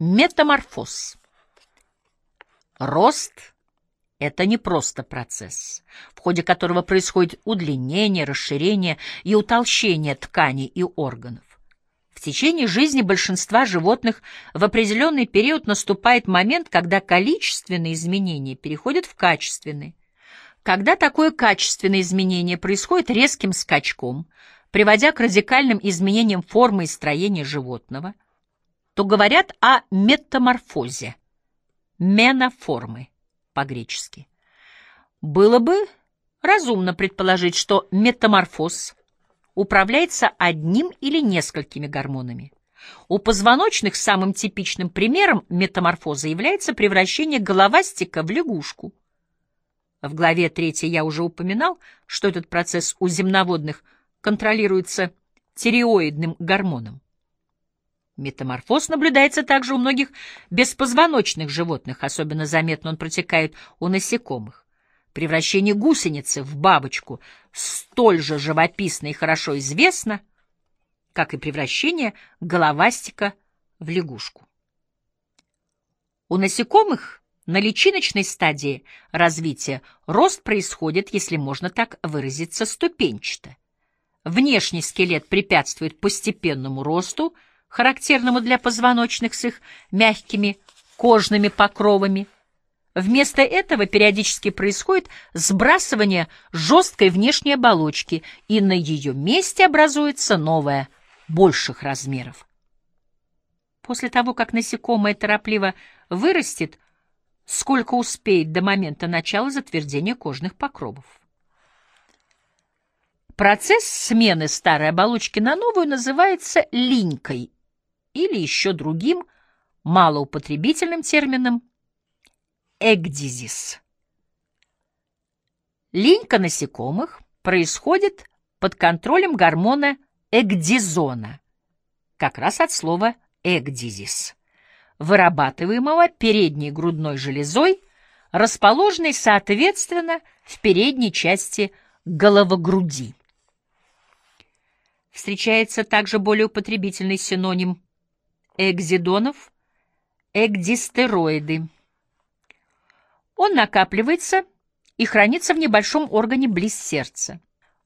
Метаморфоз. Рост — это не просто процесс, в ходе которого происходит удлинение, расширение и утолщение тканей и органов. В течение жизни большинства животных в определенный период наступает момент, когда количественные изменения переходят в качественные. Когда такое качественное изменение происходит резким скачком, приводя к радикальным изменениям формы и строения животного, то говорят о метаморфозе, меноформы по-гречески. Было бы разумно предположить, что метаморфоз управляется одним или несколькими гормонами. У позвоночных самым типичным примером метаморфоза является превращение головастика в лягушку. В главе 3 я уже упоминал, что этот процесс у земноводных контролируется тиреоидным гормоном. Метаморфоз наблюдается также у многих беспозвоночных животных, особенно заметно он протекает у насекомых. Превращение гусеницы в бабочку столь же живописно и хорошо известно, как и превращение головастика в лягушку. У насекомых на личиночной стадии развития рост происходит, если можно так выразиться, ступенчато. Внешний скелет препятствует постепенному росту, характерному для позвоночных с их мягкими кожными покровами – Вместо этого периодически происходит сбрасывание жесткой внешней оболочки, и на ее месте образуется новая, больших размеров. После того, как насекомое торопливо вырастет, сколько успеет до момента начала затвердения кожных покровов. Процесс смены старой оболочки на новую называется линькой или еще другим малоупотребительным термином эгдизис. Линька насекомых происходит под контролем гормона эгдизона, как раз от слова эгдизис, вырабатываемого передней грудной железой, расположенной, соответственно, в передней части головогруди. Встречается также более употребительный синоним экзидонов – эгдистероиды. Он накапливается и хранится в небольшом органе близ сердца.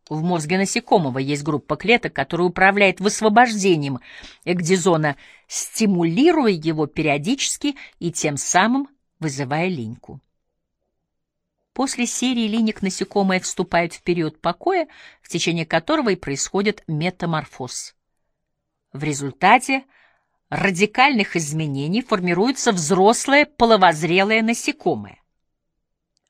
В мозге насекомого есть группа клеток, которая управляет высвобождением экдизона, стимулируя его периодически и тем самым вызывая линьку. После серии линик насекомое вступает в период покоя, в течение которого и происходит метаморфоз. В результате радикальных изменений формируется взрослое половозрелое насекомое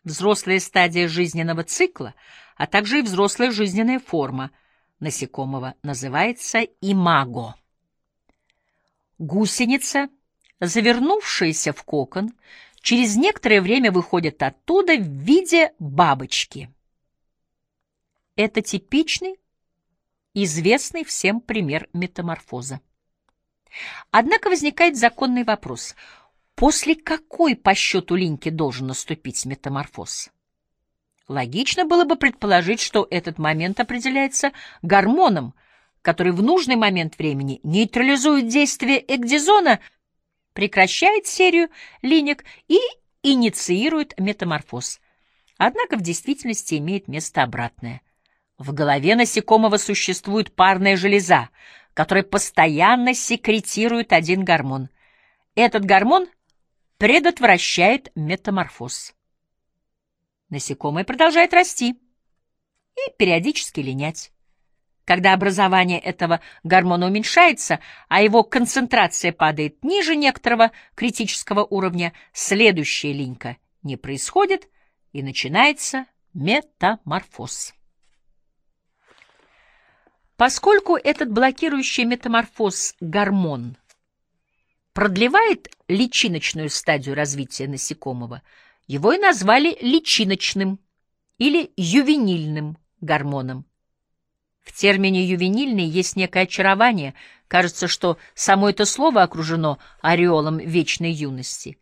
взрослая стадия жизненного цикла, а также и взрослая жизненная форма насекомого называется имаго. Гусеница, завернувшаяся в кокон, через некоторое время выходит оттуда в виде бабочки. Это типичный, известный всем пример метаморфоза. Однако возникает законный вопрос – После какой по счету линьки должен наступить метаморфоз? Логично было бы предположить, что этот момент определяется гормоном, который в нужный момент времени нейтрализует действие экдизона, прекращает серию линик и инициирует метаморфоз. Однако в действительности имеет место обратное. В голове насекомого существует парная железа, которая постоянно секретирует один гормон. Этот гормон — предотвращает метаморфоз. Насекомое продолжает расти и периодически линять. Когда образование этого гормона уменьшается, а его концентрация падает ниже некоторого критического уровня, следующая линька не происходит и начинается метаморфоз. Поскольку этот блокирующий метаморфоз гормон продлевает личиночную стадию развития насекомого, его и назвали личиночным или ювенильным гормоном. В термине «ювенильный» есть некое очарование, кажется, что само это слово окружено ореолом вечной юности.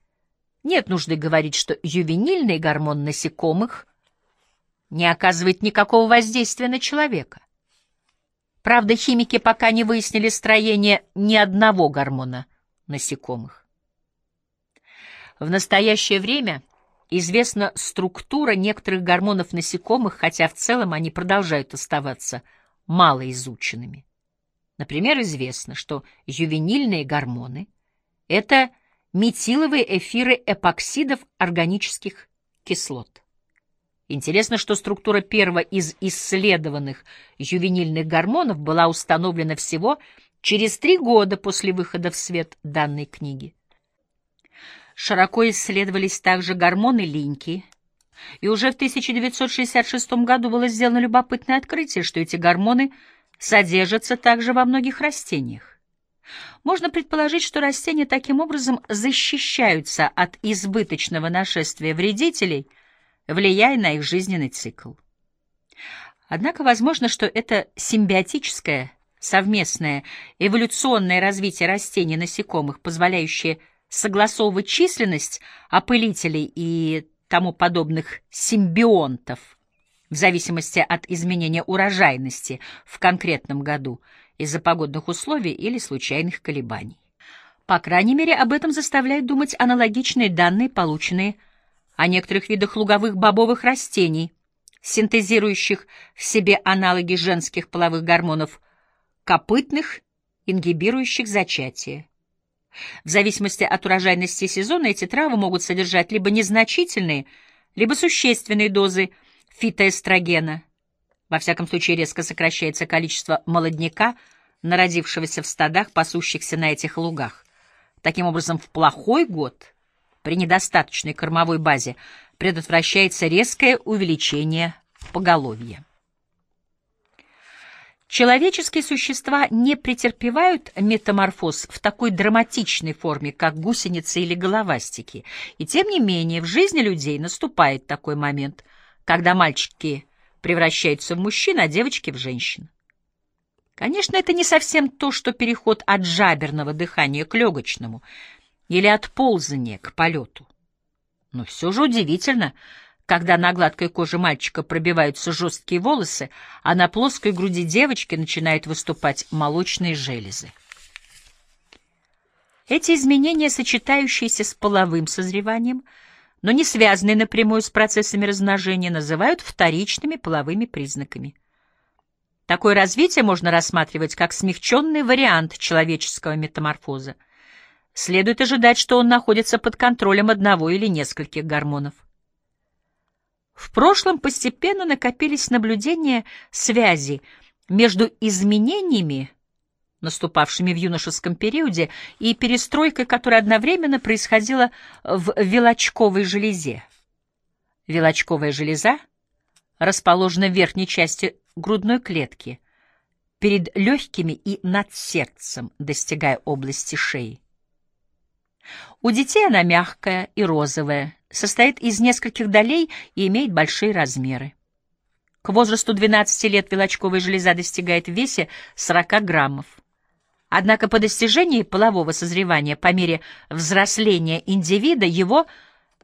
Нет нужды говорить, что ювенильный гормон насекомых не оказывает никакого воздействия на человека. Правда, химики пока не выяснили строение ни одного гормона насекомых. В настоящее время известна структура некоторых гормонов насекомых, хотя в целом они продолжают оставаться малоизученными. Например, известно, что ювенильные гормоны — это метиловые эфиры эпоксидов органических кислот. Интересно, что структура первого из исследованных ювенильных гормонов была установлена всего через три года после выхода в свет данной книги. Широко исследовались также гормоны линьки, и уже в 1966 году было сделано любопытное открытие, что эти гормоны содержатся также во многих растениях. Можно предположить, что растения таким образом защищаются от избыточного нашествия вредителей, влияя на их жизненный цикл. Однако возможно, что это симбиотическое, совместное эволюционное развитие растений и насекомых, позволяющее согласовывать численность опылителей и тому подобных симбионтов в зависимости от изменения урожайности в конкретном году из-за погодных условий или случайных колебаний. По крайней мере, об этом заставляют думать аналогичные данные, полученные о некоторых видах луговых бобовых растений, синтезирующих в себе аналоги женских половых гормонов, копытных, ингибирующих зачатие. В зависимости от урожайности сезона эти травы могут содержать либо незначительные, либо существенные дозы фитоэстрогена. Во всяком случае, резко сокращается количество молодняка, народившегося в стадах, пасущихся на этих лугах. Таким образом, в плохой год, при недостаточной кормовой базе, предотвращается резкое увеличение поголовья. Человеческие существа не претерпевают метаморфоз в такой драматичной форме, как гусеницы или головастики, и тем не менее в жизни людей наступает такой момент, когда мальчики превращаются в мужчин, а девочки — в женщин. Конечно, это не совсем то, что переход от жаберного дыхания к легочному или от ползания к полету. Но все же удивительно — когда на гладкой коже мальчика пробиваются жесткие волосы, а на плоской груди девочки начинают выступать молочные железы. Эти изменения, сочетающиеся с половым созреванием, но не связанные напрямую с процессами размножения, называют вторичными половыми признаками. Такое развитие можно рассматривать как смягченный вариант человеческого метаморфоза. Следует ожидать, что он находится под контролем одного или нескольких гормонов. В прошлом постепенно накопились наблюдения связи между изменениями, наступавшими в юношеском периоде, и перестройкой, которая одновременно происходила в вилочковой железе. Вилочковая железа расположена в верхней части грудной клетки, перед легкими и над сердцем, достигая области шеи. У детей она мягкая и розовая, состоит из нескольких долей и имеет большие размеры. К возрасту 12 лет вилочковая железа достигает в весе 40 граммов. Однако по достижении полового созревания, по мере взросления индивида, его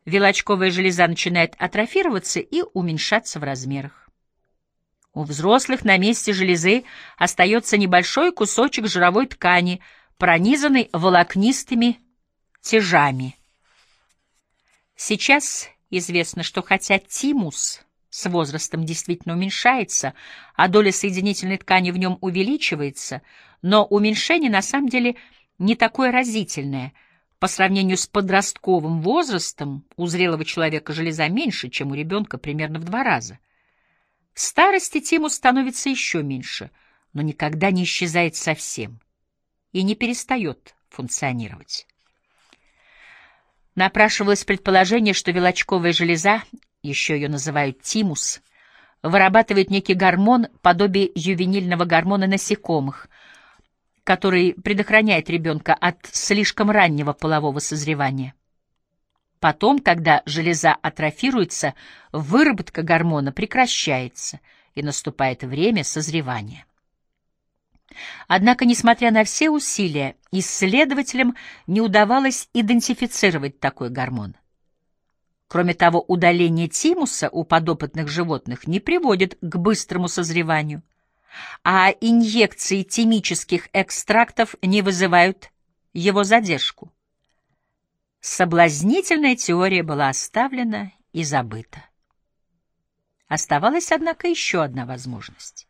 вилочковая железа начинает атрофироваться и уменьшаться в размерах. У взрослых на месте железы остается небольшой кусочек жировой ткани, пронизанный волокнистыми тяжами. Сейчас известно, что хотя тимус с возрастом действительно уменьшается, а доля соединительной ткани в нем увеличивается, но уменьшение на самом деле не такое разительное. По сравнению с подростковым возрастом у зрелого человека железа меньше, чем у ребенка примерно в два раза. В старости тимус становится еще меньше, но никогда не исчезает совсем и не перестает функционировать. Напрашивалось предположение, что велочковая железа, еще ее называют тимус, вырабатывает некий гормон, подобие ювенильного гормона насекомых, который предохраняет ребенка от слишком раннего полового созревания. Потом, когда железа атрофируется, выработка гормона прекращается, и наступает время созревания. Однако, несмотря на все усилия, исследователям не удавалось идентифицировать такой гормон. Кроме того, удаление тимуса у подопытных животных не приводит к быстрому созреванию, а инъекции тимических экстрактов не вызывают его задержку. соблазнительная теория была оставлена и забыта. Оставалась, однако, еще одна возможность.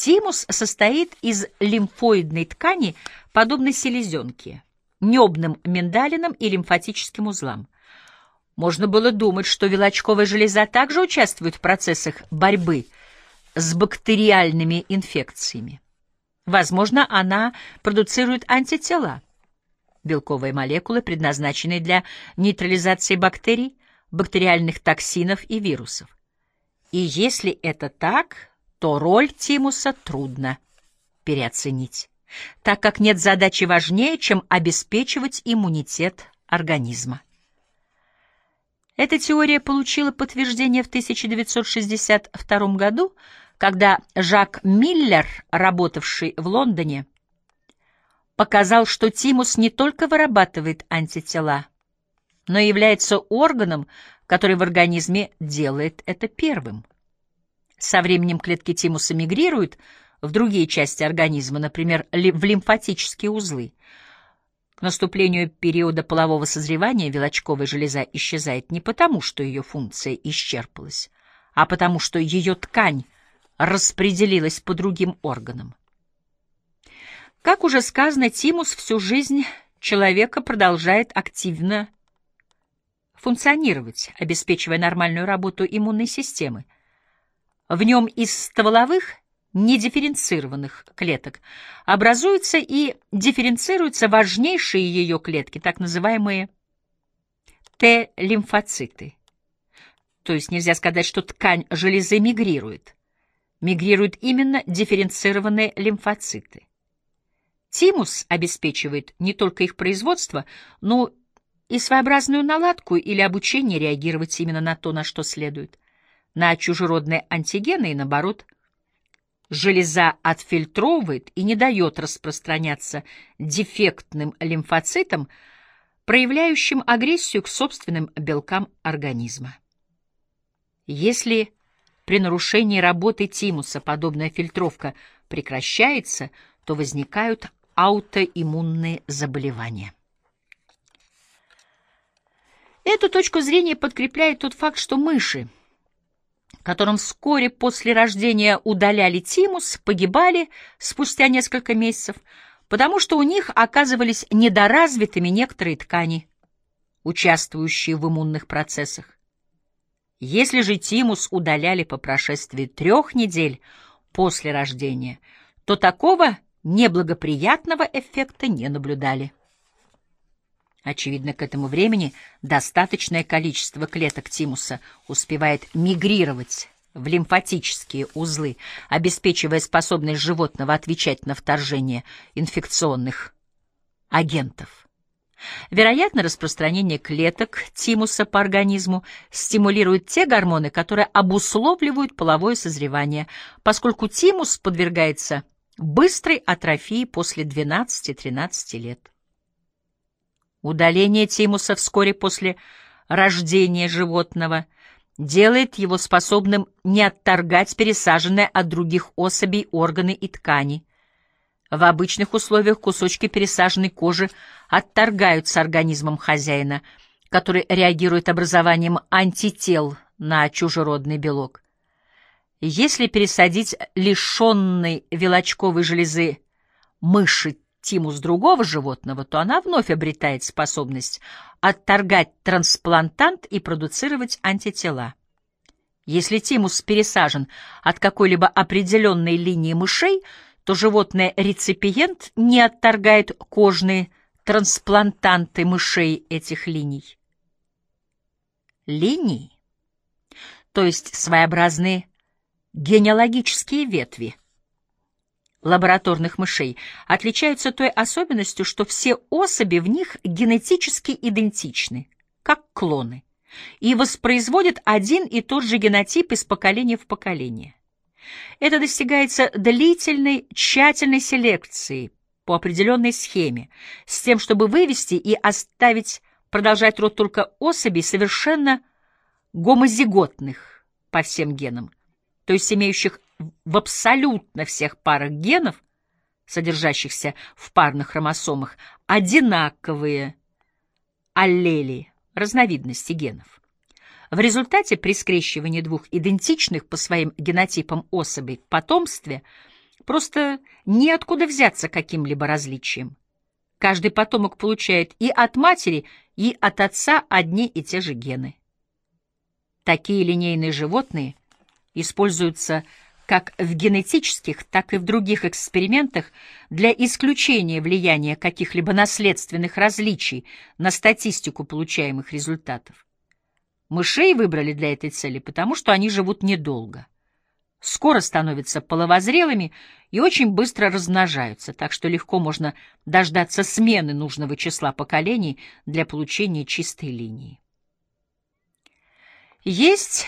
Тимус состоит из лимфоидной ткани, подобной селезенке, небным миндалинам и лимфатическим узлам. Можно было думать, что вилочковая железа также участвует в процессах борьбы с бактериальными инфекциями. Возможно, она продуцирует антитела, белковые молекулы, предназначенные для нейтрализации бактерий, бактериальных токсинов и вирусов. И если это так, то роль тимуса трудно переоценить, так как нет задачи важнее, чем обеспечивать иммунитет организма. Эта теория получила подтверждение в 1962 году, когда Жак Миллер, работавший в Лондоне, показал, что тимус не только вырабатывает антитела, но и является органом, который в организме делает это первым. Со временем клетки тимуса мигрируют в другие части организма, например, в лимфатические узлы. К наступлению периода полового созревания вилочковая железа исчезает не потому, что ее функция исчерпалась, а потому, что ее ткань распределилась по другим органам. Как уже сказано, тимус всю жизнь человека продолжает активно функционировать, обеспечивая нормальную работу иммунной системы. В нем из стволовых недифференцированных клеток образуются и дифференцируются важнейшие ее клетки, так называемые Т-лимфоциты. То есть нельзя сказать, что ткань железы мигрирует. Мигрируют именно дифференцированные лимфоциты. Тимус обеспечивает не только их производство, но и своеобразную наладку или обучение реагировать именно на то, на что следует, на чужеродные антигены и наоборот – железа отфильтровывает и не дает распространяться дефектным лимфоцитам, проявляющим агрессию к собственным белкам организма. Если при нарушении работы тимуса подобная фильтровка прекращается, то возникают аутоиммунные заболевания. Эту точку зрения подкрепляет тот факт, что мыши — которым вскоре после рождения удаляли тимус, погибали спустя несколько месяцев, потому что у них оказывались недоразвитыми некоторые ткани, участвующие в иммунных процессах. Если же тимус удаляли по прошествии трех недель после рождения, то такого неблагоприятного эффекта не наблюдали. Очевидно, к этому времени достаточное количество клеток тимуса успевает мигрировать в лимфатические узлы, обеспечивая способность животного отвечать на вторжение инфекционных агентов. Вероятно, распространение клеток тимуса по организму стимулирует те гормоны, которые обусловливают половое созревание, поскольку тимус подвергается быстрой атрофии после 12-13 лет. Удаление тимуса вскоре после рождения животного делает его способным не отторгать пересаженные от других особей органы и ткани. В обычных условиях кусочки пересаженной кожи отторгаются организмом хозяина, который реагирует образованием антител на чужеродный белок. Если пересадить лишенный вилочковой железы мыши тимус другого животного, то она вновь обретает способность отторгать трансплантант и продуцировать антитела. Если тимус пересажен от какой-либо определенной линии мышей, то животное-реципиент не отторгает кожные трансплантанты мышей этих линий. Линии, то есть своеобразные генеалогические ветви, лабораторных мышей отличаются той особенностью, что все особи в них генетически идентичны, как клоны, и воспроизводят один и тот же генотип из поколения в поколение. Это достигается длительной, тщательной селекцией по определенной схеме, с тем, чтобы вывести и оставить продолжать род только особей совершенно гомозиготных по всем генам, то есть имеющих в абсолютно всех парах генов, содержащихся в парных хромосомах, одинаковые аллели, разновидности генов. В результате при скрещивании двух идентичных по своим генотипам особей в потомстве просто неоткуда взяться каким-либо различием. Каждый потомок получает и от матери, и от отца одни и те же гены. Такие линейные животные используются как в генетических, так и в других экспериментах для исключения влияния каких-либо наследственных различий на статистику получаемых результатов. Мышей выбрали для этой цели, потому что они живут недолго. Скоро становятся половозрелыми и очень быстро размножаются, так что легко можно дождаться смены нужного числа поколений для получения чистой линии. Есть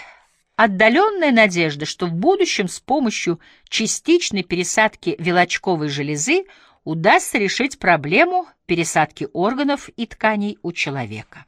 отдаленная надежда, что в будущем с помощью частичной пересадки вилочковой железы удастся решить проблему пересадки органов и тканей у человека.